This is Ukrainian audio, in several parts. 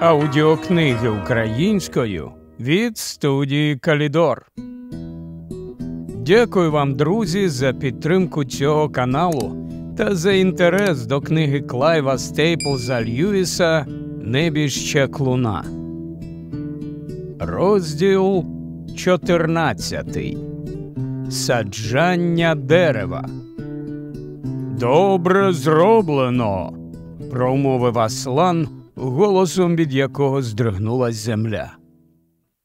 Аудіокниги українською від студії Калідор. Дякую вам, друзі, за підтримку цього каналу та за інтерес до книги Клайва Стейплза Льюіса Небіжча луна. Розділ 14. Саджання дерева. Добре зроблено. промовив Аслан, голосом від якого здригнулась земля.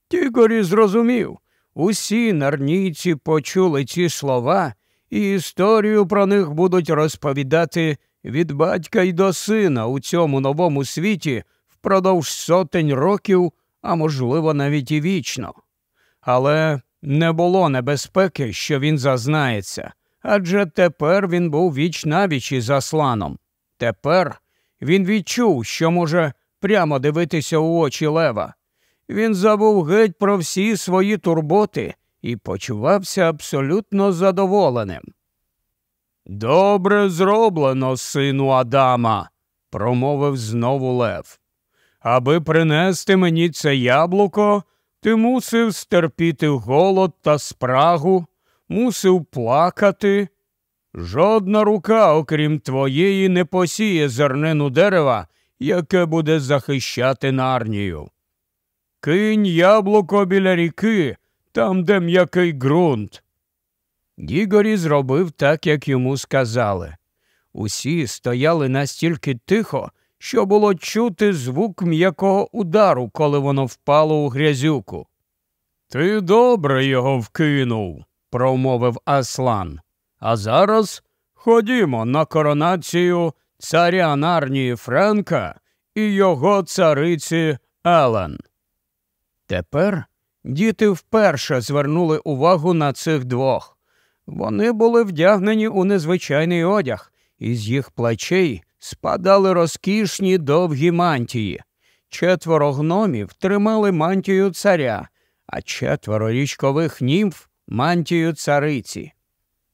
Тігорі зрозумів. Усі нарнійці почули ці слова, і історію про них будуть розповідати від батька й до сина у цьому новому світі впродовж сотень років, а можливо, навіть і вічно. Але не було небезпеки, що він зазнається, адже тепер він був віч навіч із Асланом. Тепер він відчув, що може прямо дивитися у очі лева. Він забув геть про всі свої турботи і почувався абсолютно задоволеним. Добре зроблено, сину Адама, промовив знову Лев. Аби принести мені це яблуко, ти мусив стерпіти голод та спрагу, мусив плакати. Жодна рука, окрім твоєї, не посіє зернину дерева, яке буде захищати нарнію. Кинь яблуко біля ріки, там, де м'який ґрунт. Дігорі зробив так, як йому сказали. Усі стояли настільки тихо, що було чути звук м'якого удару, коли воно впало у грязюку. Ти добре його вкинув, промовив Аслан. А зараз ходімо на коронацію царя Нарнії Френка і його цариці Елен. Тепер діти вперше звернули увагу на цих двох. Вони були вдягнені у незвичайний одяг, і з їх плечей спадали розкішні довгі мантії. Четверо гномів тримали мантію царя, а четверо річкових німф мантію цариці.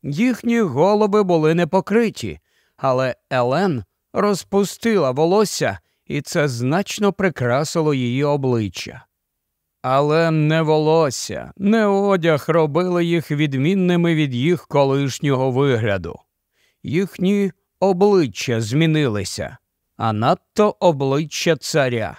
Їхні голуби були не покриті, але Елен розпустила волосся, і це значно прикрасило її обличчя. Але не волосся, не одяг робили їх відмінними від їх колишнього вигляду. Їхні обличчя змінилися, а надто обличчя царя.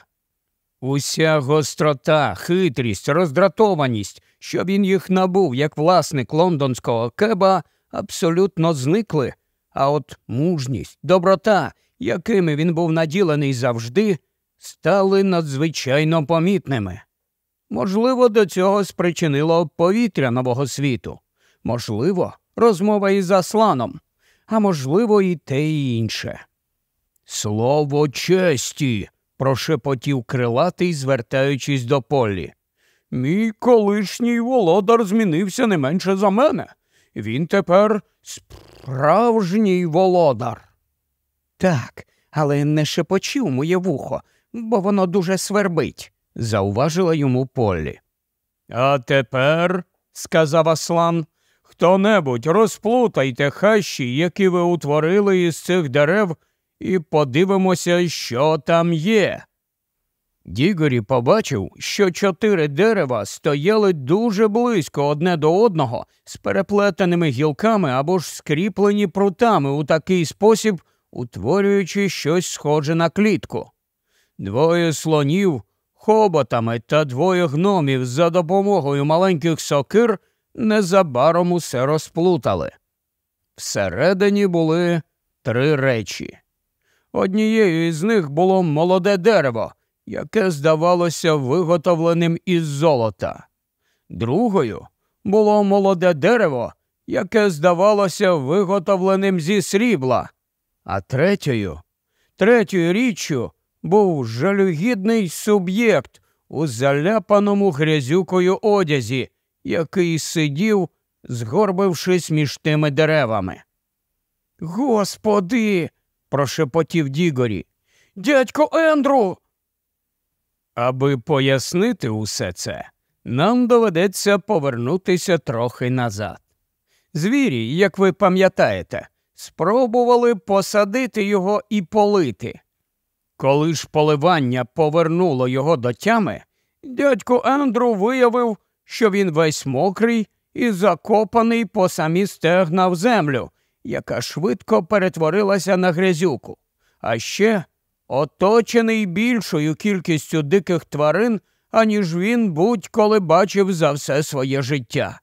Уся гострота, хитрість, роздратованість, що він їх набув як власник лондонського кеба, абсолютно зникли, а от мужність, доброта, якими він був наділений завжди, стали надзвичайно помітними. Можливо, до цього спричинило повітря нового світу, можливо, розмова із Асланом, а можливо, і те і інше. Слово честі, прошепотів крилатий, звертаючись до Полі. Мій колишній володар змінився не менше за мене. Він тепер справжній володар. Так, але не шепочи моє вухо, бо воно дуже свербить, зауважила йому Поллі. А тепер, сказав Аслан, хто небудь розплутайте хащі, які ви утворили із цих дерев, і подивимося, що там є. Дігорі побачив, що чотири дерева стояли дуже близько одне до одного з переплетеними гілками або ж скріплені прутами у такий спосіб, утворюючи щось схоже на клітку. Двоє слонів хоботами та двоє гномів за допомогою маленьких сокир незабаром усе розплутали. Всередині були три речі. Однією із них було молоде дерево яке здавалося виготовленим із золота. Другою було молоде дерево, яке здавалося виготовленим зі срібла, а третьою, третьою річчю був жалюгідний суб'єкт у заляпаному грязюкою одязі, який сидів, згорбившись між тими деревами. Господи, прошепотів Дігорі. Дядько Ендру, Аби пояснити усе це, нам доведеться повернутися трохи назад. Звірі, як ви пам'ятаєте, спробували посадити його і полити. Коли ж поливання повернуло його до тями, дядько Ендру виявив, що він весь мокрий і закопаний по самі стегна в землю, яка швидко перетворилася на грязюку, а ще оточений більшою кількістю диких тварин, аніж він будь-коли бачив за все своє життя.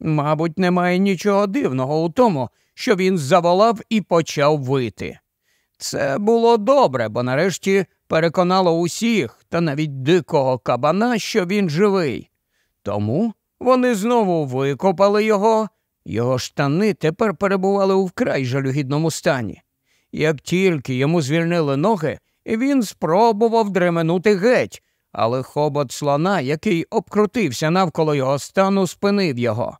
Мабуть, немає нічого дивного у тому, що він заволав і почав вити. Це було добре, бо нарешті переконало усіх, та навіть дикого кабана, що він живий. Тому вони знову викопали його, його штани тепер перебували у вкрай жалюгідному стані. Як тільки йому звільнили ноги, він спробував дременути геть, але хобот слона, який обкрутився навколо його стану, спинив його.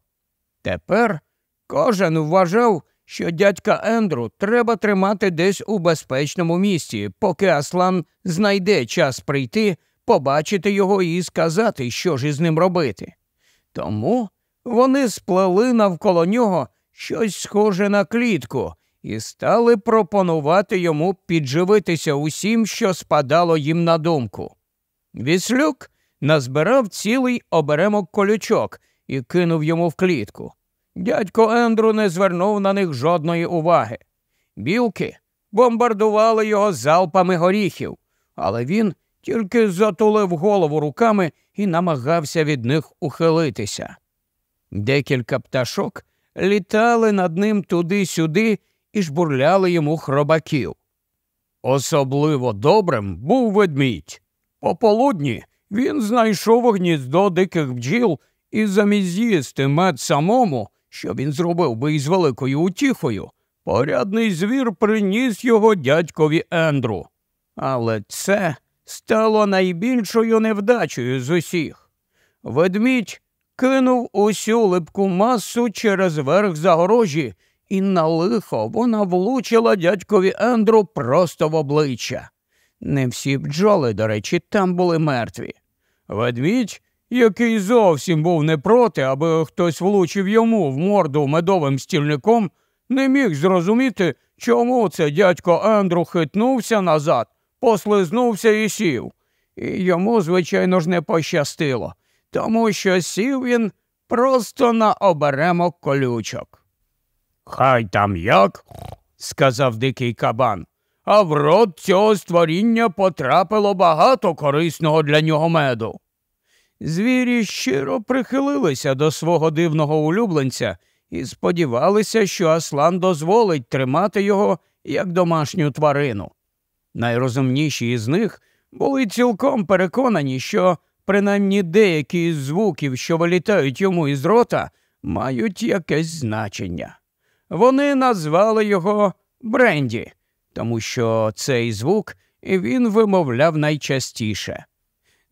Тепер кожен вважав, що дядька Ендру треба тримати десь у безпечному місці, поки Аслан знайде час прийти, побачити його і сказати, що ж із ним робити. Тому вони сплели навколо нього щось схоже на клітку і стали пропонувати йому підживитися усім, що спадало їм на думку. Віслюк назбирав цілий оберемок колючок і кинув йому в клітку. Дядько Ендру не звернув на них жодної уваги. Білки бомбардували його залпами горіхів, але він тільки затулив голову руками і намагався від них ухилитися. Декілька пташок літали над ним туди-сюди і жбурляли йому хробаків. Особливо добрим був ведмідь. Пополудні він знайшов гніздо диких бджіл і замість їсти мед самому, що він зробив би із великою утіхою, порядний звір приніс його дядькові Ендру. Але це стало найбільшою невдачею з усіх. Ведмідь кинув усю липку масу через верх загорожі, і на лихо вона влучила дядькові Ендру просто в обличчя. Не всі бджоли, до речі, там були мертві. Ведмідь, який зовсім був не проти, аби хтось влучив йому в морду медовим стільником, не міг зрозуміти, чому це дядько Ендру хитнувся назад, послизнувся і сів. І йому, звичайно ж, не пощастило, тому що сів він просто на оберемок колючок. Хай там як, сказав дикий кабан, а в рот цього створіння потрапило багато корисного для нього меду. Звірі щиро прихилилися до свого дивного улюбленця і сподівалися, що Аслан дозволить тримати його як домашню тварину. Найрозумніші із них були цілком переконані, що принаймні деякі з звуків, що вилітають йому із рота, мають якесь значення. Вони назвали його Бренді, тому що цей звук він вимовляв найчастіше.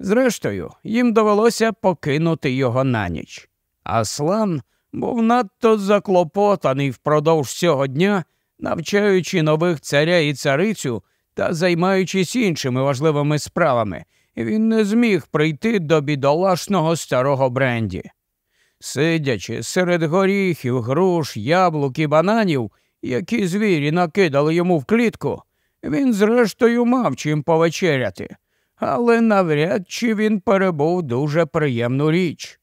Зрештою, їм довелося покинути його на ніч. Аслан був надто заклопотаний впродовж цього дня, навчаючи нових царя і царицю та займаючись іншими важливими справами, він не зміг прийти до бідолашного старого бренді. Сидячи серед горіхів, груш, яблук і бананів, які звірі накидали йому в клітку, він, зрештою, мав чим повечеряти, але навряд чи він перебув дуже приємну річ.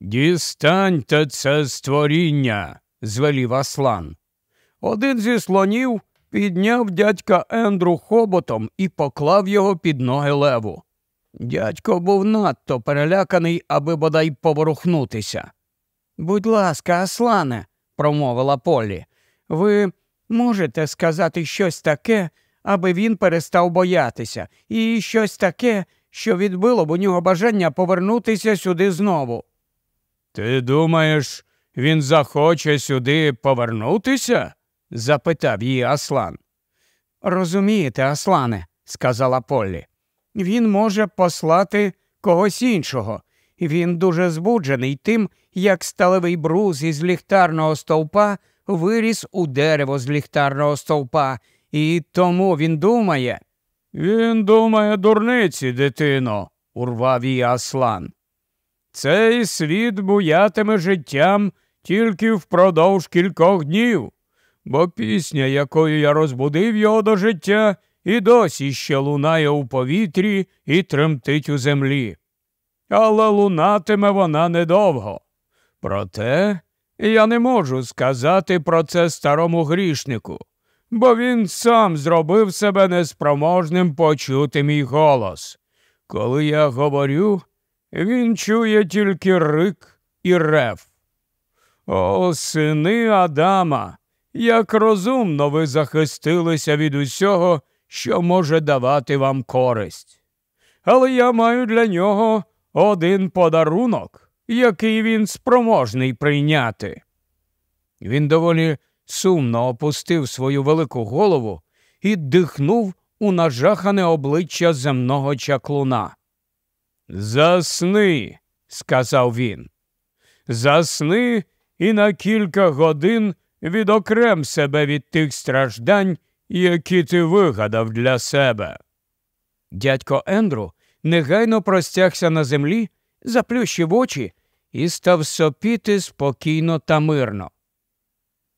Дістаньте це створіння, звелів Аслан. Один зі слонів підняв дядька Ендру хоботом і поклав його під ноги леву. Дядько був надто переляканий, аби бодай поворухнутися. Будь ласка, Аслане, промовила Полі, ви можете сказати щось таке, аби він перестав боятися, і щось таке, що відбило б у нього бажання повернутися сюди знову. Ти думаєш, він захоче сюди повернутися? запитав її Аслан. Розумієте, Аслане, сказала Поллі, він може послати когось іншого. Він дуже збуджений тим, як сталевий брус із ліхтарного стовпа виріс у дерево з ліхтарного стовпа, і тому він думає. Він думає, дурниці, дитино, урвав її Аслан. Цей світ буятиме життям тільки впродовж кількох днів, бо пісня, якою я розбудив його до життя, і досі ще лунає у повітрі і тремтить у землі. Але лунатиме вона недовго. Проте я не можу сказати про це старому грішнику, бо він сам зробив себе неспроможним почути мій голос. Коли я говорю, він чує тільки рик і рев. О, сини Адама, як розумно ви захистилися від усього, що може давати вам користь. Але я маю для нього один подарунок, який він спроможний прийняти. Він доволі сумно опустив свою велику голову і дихнув у нажахане обличчя земного чаклуна. Засни, сказав він. Засни і на кілька годин відокрем себе від тих страждань, які ти вигадав для себе. Дядько Ендру негайно простягся на землі, заплющив очі і став сопіти спокійно та мирно.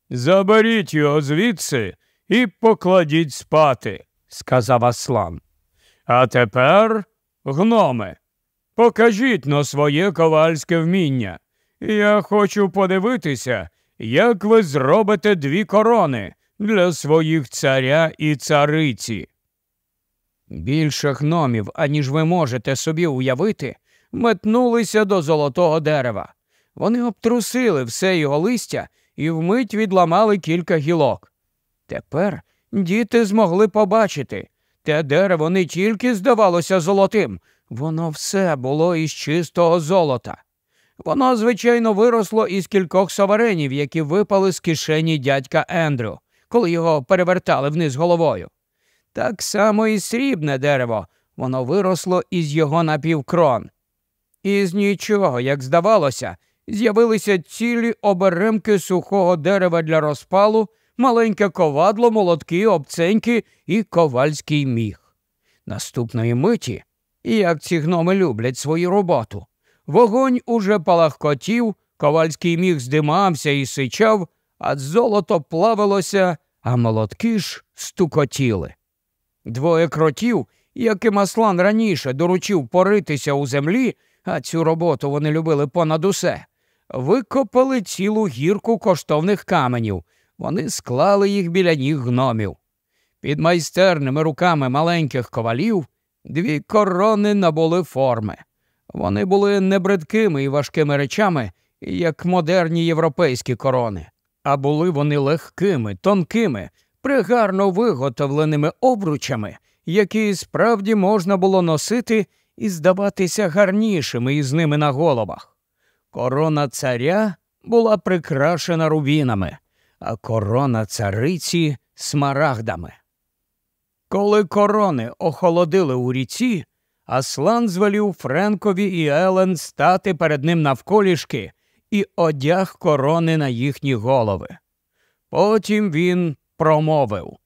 Заберіть його звідси і покладіть спати, сказав Аслан. А тепер, гноме, покажіть на своє ковальське вміння. Я хочу подивитися, як ви зробите дві корони для своїх царя і цариці. Більше гномів, аніж ви можете собі уявити, метнулися до золотого дерева. Вони обтрусили все його листя і вмить відламали кілька гілок. Тепер діти змогли побачити те дерево не тільки здавалося золотим, воно все було із чистого золота. Воно, звичайно, виросло із кількох саваренів, які випали з кишені дядька Ендрю, коли його перевертали вниз головою. Так само і срібне дерево, воно виросло із його напівкрон. Із нічого, як здавалося, з'явилися цілі оберемки сухого дерева для розпалу, маленьке ковадло, молотки, обценьки і ковальський міг. Наступної миті, як ці гноми люблять свою роботу, вогонь уже палахкотів, ковальський міг здимався і сичав, а золото плавилося, а молотки ж стукотіли. Двоє кротів, яким Аслан раніше доручив поритися у землі, а цю роботу вони любили понад усе, викопали цілу гірку коштовних каменів. Вони склали їх біля ніг гномів. Під майстерними руками маленьких ковалів дві корони набули форми. Вони були небридкими і важкими речами, як модерні європейські корони, а були вони легкими, тонкими, пригарно виготовленими обручами, які справді можна було носити і здаватися гарнішими із ними на головах. Корона царя була прикрашена рубінами, а корона цариці смарагдами. Коли корони охолодили у ріці, Аслан звелів Френкові і Елен стати перед ним навколішки і одяг корони на їхні голови. Потім він промовив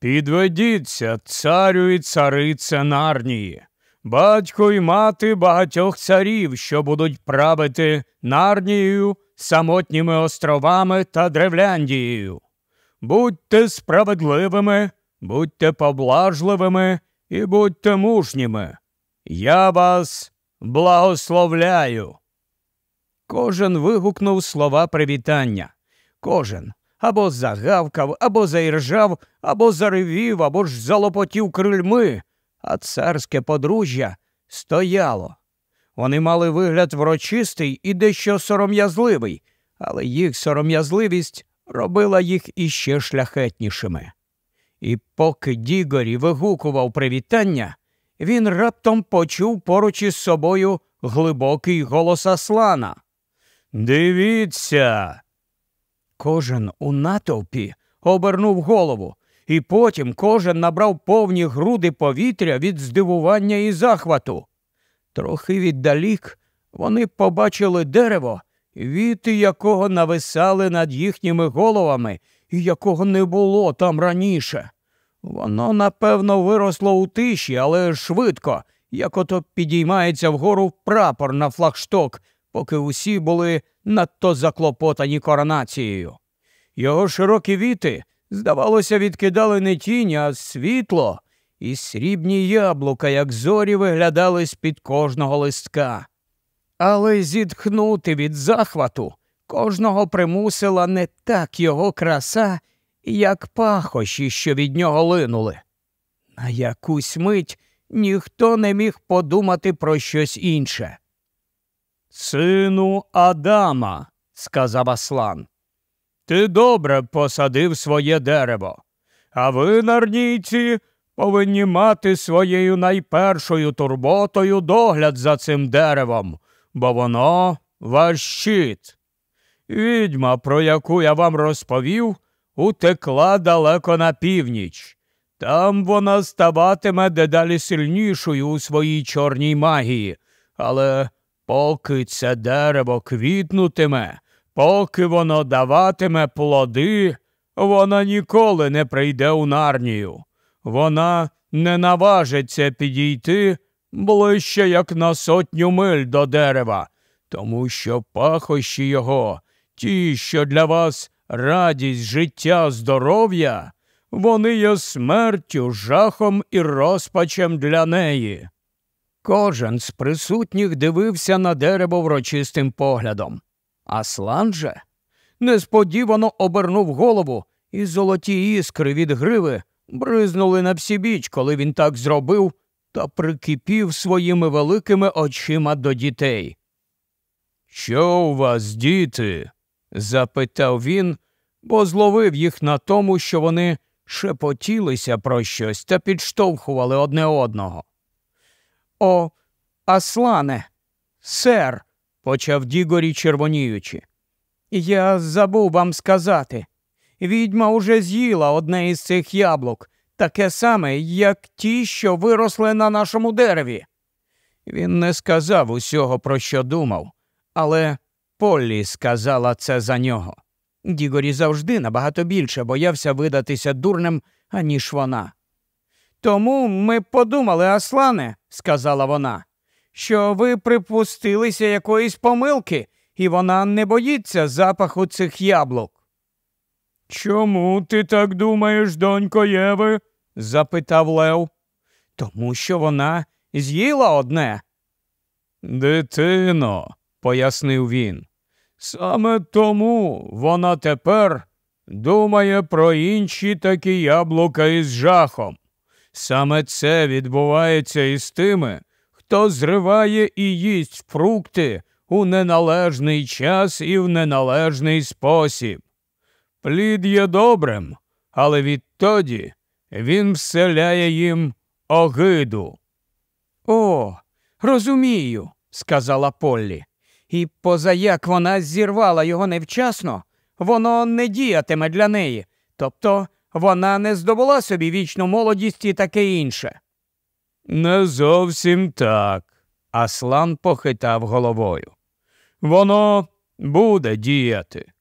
Підведіться, царю і царице Нарнії, батько і мати багатьох царів, що будуть правити Нарнією, самотніми островами та Древляндією. Будьте справедливими, будьте поблажливими і будьте мужніми. Я вас благословляю. Кожен вигукнув слова привітання. Кожен або загавкав, або заіржав, або заревів, або ж залопотів крильми, а царське подружжя стояло. Вони мали вигляд врочистий і дещо сором'язливий, але їх сором'язливість робила їх іще шляхетнішими. І поки Дігорі вигукував привітання, він раптом почув поруч із собою глибокий голос Аслана. Дивіться. Кожен у натовпі обернув голову, і потім кожен набрав повні груди повітря від здивування і захвату. Трохи віддалік вони побачили дерево, віти якого нависали над їхніми головами і якого не було там раніше. Воно, напевно, виросло у тиші, але швидко, як ото підіймається вгору прапор на флагшток, поки усі були надто заклопотані коронацією. Його широкі віти здавалося, відкидали не тінь, а світло, і срібні яблука, як зорі, виглядали з під кожного листка. Але зітхнути від захвату кожного примусила не так його краса, як пахощі, що від нього линули. На якусь мить ніхто не міг подумати про щось інше. Сину Адама, сказав Аслан, ти добре посадив своє дерево, а ви, нарнійці, повинні мати своєю найпершою турботою догляд за цим деревом, бо воно ваш щит. Відьма, про яку я вам розповів, утекла далеко на північ. Там вона ставатиме дедалі сильнішою у своїй чорній магії, але поки це дерево квітнутиме, поки воно даватиме плоди, вона ніколи не прийде у нарнію. Вона не наважиться підійти ближче, як на сотню миль до дерева, тому що пахощі його, ті, що для вас радість, життя, здоров'я, вони є смертю, жахом і розпачем для неї. Кожен з присутніх дивився на дерево врочистим поглядом. Аслан же несподівано обернув голову, і золоті іскри від гриви бризнули на всібіч, коли він так зробив, та прикипів своїми великими очима до дітей. Що у вас, діти? запитав він, бо зловив їх на тому, що вони шепотілися про щось та підштовхували одне одного. О, Аслане, сер, почав Дігорі червоніючи. Я забув вам сказати. Відьма уже з'їла одне із цих яблук, таке саме, як ті, що виросли на нашому дереві. Він не сказав усього, про що думав, але Поллі сказала це за нього. Дігорі завжди набагато більше боявся видатися дурним, аніж вона. Тому ми подумали, Аслане, сказала вона, що ви припустилися якоїсь помилки, і вона не боїться запаху цих яблук. Чому ти так думаєш, донько Єви? запитав Лев. Тому що вона з'їла одне. Дитино, пояснив він. Саме тому вона тепер думає про інші такі яблука із жахом. Саме це відбувається із тими, хто зриває і їсть фрукти у неналежний час і в неналежний спосіб. Плід є добрим, але відтоді він вселяє їм огиду. О, розумію, сказала Поллі. І позаяк вона зірвала його невчасно, воно не діятиме для неї, тобто вона не здобула собі вічну молодість і таке інше. Не зовсім так, Аслан похитав головою. Воно буде діяти.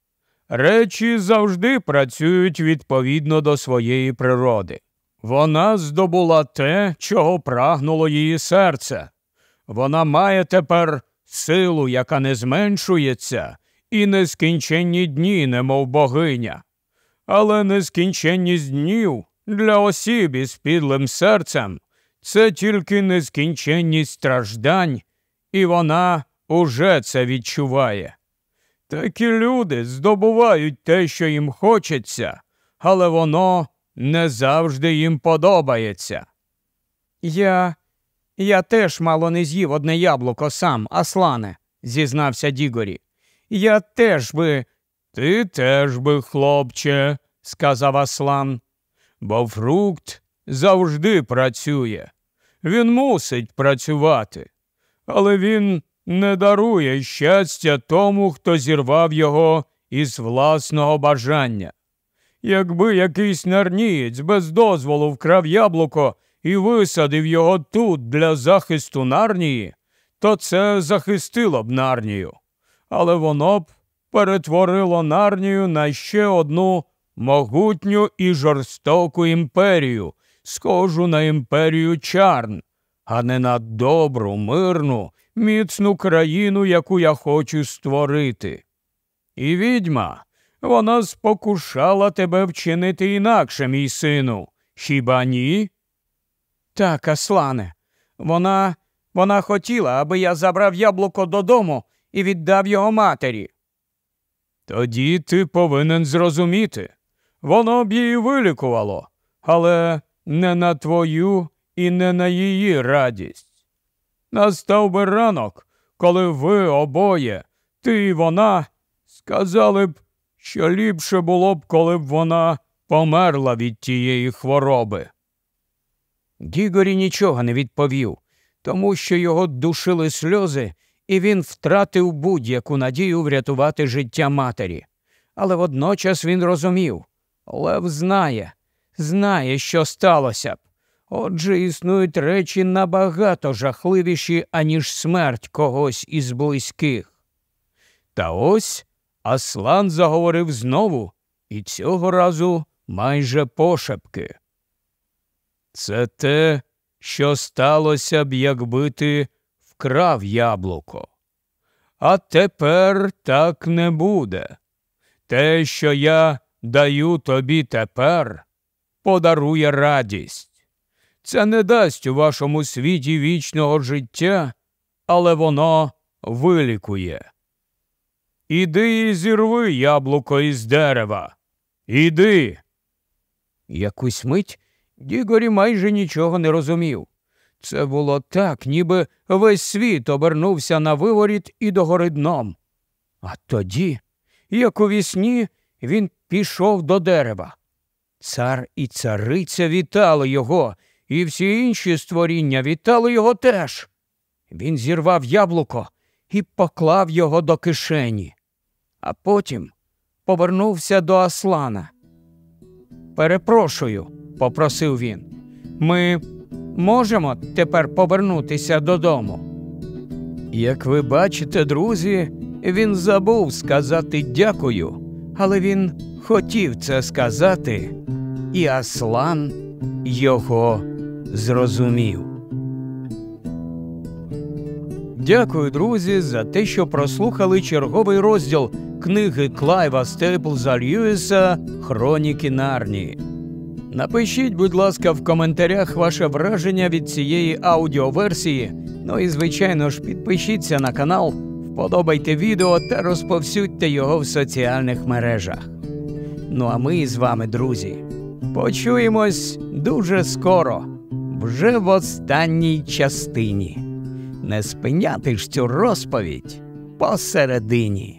Речі завжди працюють відповідно до своєї природи. Вона здобула те, чого прагнуло її серце. Вона має тепер силу, яка не зменшується, і нескінченні дні, немов богиня. Але нескінченність днів для осіб із підлим серцем це тільки нескінченність страждань, і вона уже це відчуває. Такі люди здобувають те, що їм хочеться, але воно не завжди їм подобається. Я я теж мало не з'їв одне яблуко сам, Аслане, зізнався Дігорі. Я теж би. Ти теж би, хлопче, сказав Аслан, бо фрукт завжди працює. Він мусить працювати, але він не дарує щастя тому, хто зірвав його із власного бажання. Якби якийсь нарнієць без дозволу вкрав яблуко і висадив його тут для захисту нарнії, то це захистило б нарнію, але воно б перетворило нарнію на ще одну могутню і жорстоку імперію, схожу на імперію чарн, а не на добру, мирну, міцну країну, яку я хочу створити. І відьма Вона спокушала тебе вчинити інакше, мій сину. Хіба ні? Так, Аслане, вона вона хотіла, аби я забрав яблуко додому і віддав його матері. Тоді ти повинен зрозуміти. Воно б її вилікувало, але не на твою і не на її радість. Настав би ранок, коли ви обоє, ти і вона, сказали б, що ліпше було б, коли б вона померла від тієї хвороби. Гігорі нічого не відповів, тому що його душили сльози, і він втратив будь-яку надію врятувати життя матері. Але водночас він розумів Лев знає, знає, що сталося б. Отже, існують речі набагато жахливіші, аніж смерть когось із близьких. Та ось Аслан заговорив знову, і цього разу майже пошепки. Це те, що сталося б, якби ти вкрав яблуко. А тепер так не буде. Те, що я даю тобі тепер, подарує радість. Це не дасть у вашому світі вічного життя, але воно вилікує. Іди і зірви яблуко із дерева. Іди. Якусь мить Дігорі майже нічого не розумів. Це було так, ніби весь світ обернувся на виворіт і догори дном. А тоді, як у вісні, він пішов до дерева. Цар і цариця вітали його, і всі інші створіння вітали його теж. Він зірвав яблуко і поклав його до кишені, а потім повернувся до Аслана. Перепрошую, попросив він. Ми можемо тепер повернутися додому. Як ви бачите, друзі, він забув сказати дякую, але він хотів це сказати, і Аслан його зрозумів. Дякую, друзі, за те, що прослухали черговий розділ книги Клайва Стейплза Льюіса Хроніки Нарнії. Напишіть, будь ласка, в коментарях ваше враження від цієї аудіоверсії. Ну і, звичайно ж, підпишіться на канал, вподобайте відео та розповсюдьте його в соціальних мережах. Ну а ми з вами, друзі, почуємось дуже скоро, вже в останній частині. Не спиняти ж цю розповідь посередині.